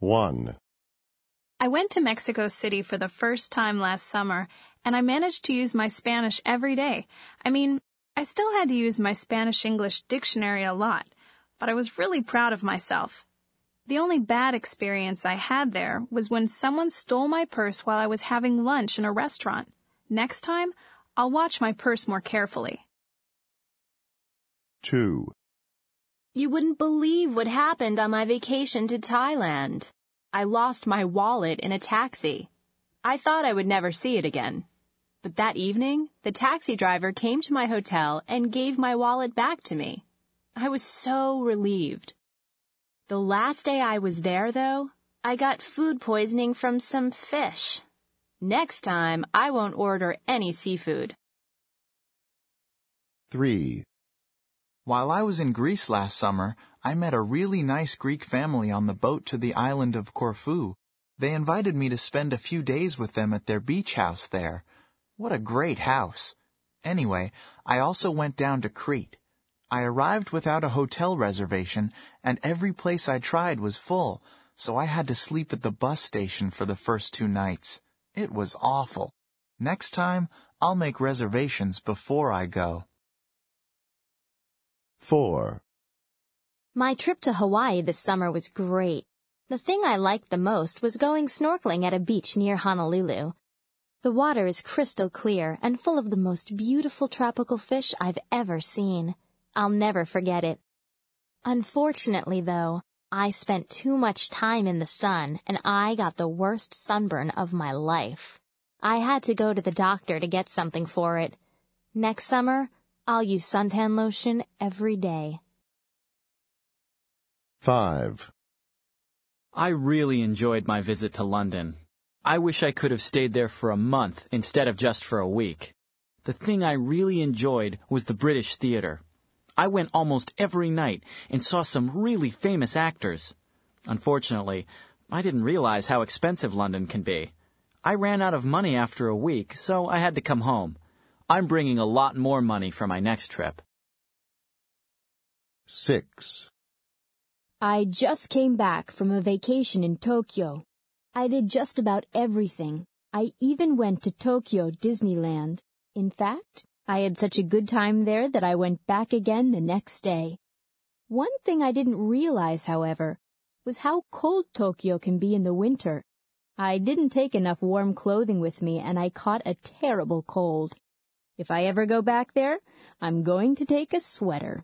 1. I went to Mexico City for the first time last summer, and I managed to use my Spanish every day. I mean, I still had to use my Spanish English dictionary a lot, but I was really proud of myself. The only bad experience I had there was when someone stole my purse while I was having lunch in a restaurant. Next time, I'll watch my purse more carefully. 2. You wouldn't believe what happened on my vacation to Thailand. I lost my wallet in a taxi. I thought I would never see it again. But that evening, the taxi driver came to my hotel and gave my wallet back to me. I was so relieved. The last day I was there, though, I got food poisoning from some fish. Next time, I won't order any seafood. 3. While I was in Greece last summer, I met a really nice Greek family on the boat to the island of Corfu. They invited me to spend a few days with them at their beach house there. What a great house! Anyway, I also went down to Crete. I arrived without a hotel reservation, and every place I tried was full, so I had to sleep at the bus station for the first two nights. It was awful. Next time, I'll make reservations before I go. 4. My trip to Hawaii this summer was great. The thing I liked the most was going snorkeling at a beach near Honolulu. The water is crystal clear and full of the most beautiful tropical fish I've ever seen. I'll never forget it. Unfortunately, though, I spent too much time in the sun and I got the worst sunburn of my life. I had to go to the doctor to get something for it. Next summer, I'll use suntan lotion every day. 5. I really enjoyed my visit to London. I wish I could have stayed there for a month instead of just for a week. The thing I really enjoyed was the British theater. I went almost every night and saw some really famous actors. Unfortunately, I didn't realize how expensive London can be. I ran out of money after a week, so I had to come home. I'm bringing a lot more money for my next trip. 6. I just came back from a vacation in Tokyo. I did just about everything. I even went to Tokyo Disneyland. In fact, I had such a good time there that I went back again the next day. One thing I didn't realize, however, was how cold Tokyo can be in the winter. I didn't take enough warm clothing with me and I caught a terrible cold. If I ever go back there, I'm going to take a sweater.